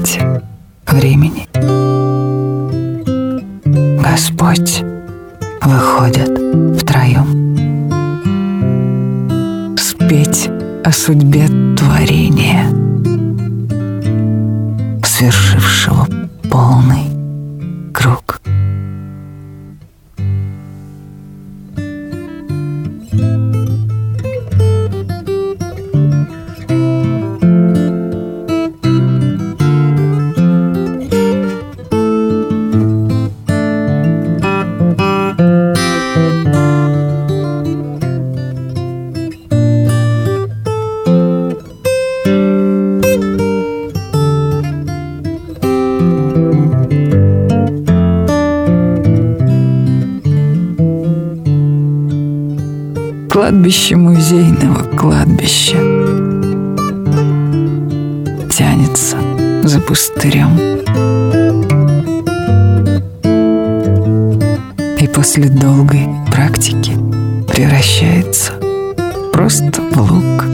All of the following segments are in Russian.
ждать времени. Господь выходит втроем. Спеть о судьбе творения, свершившего полный круг. Кладбище музейного кладбища. Тянется за пустырем. И после долгой практики Превращается просто в лук.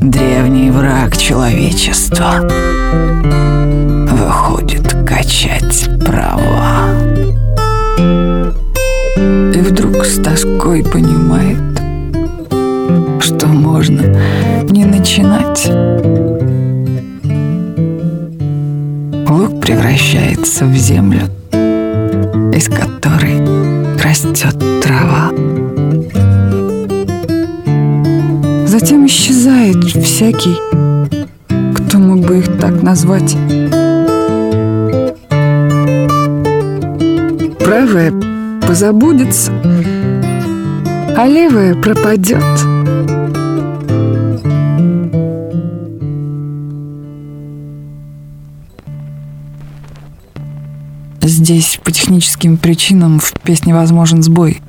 Древний враг человечества с тоской понимает Что можно не начинать Лук превращается в землю Из которой растет трава Затем исчезает всякий, кто мог бы их так назвать. Правое позабудется, а левое пропадет. Здесь по техническим причинам в песне возможен сбой.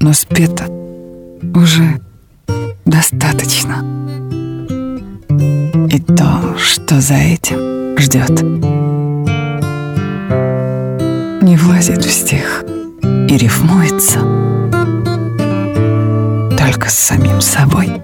Но спето уже достаточно. И то, что за этим ждет, не влазит в стих и рифмуется только с самим собой.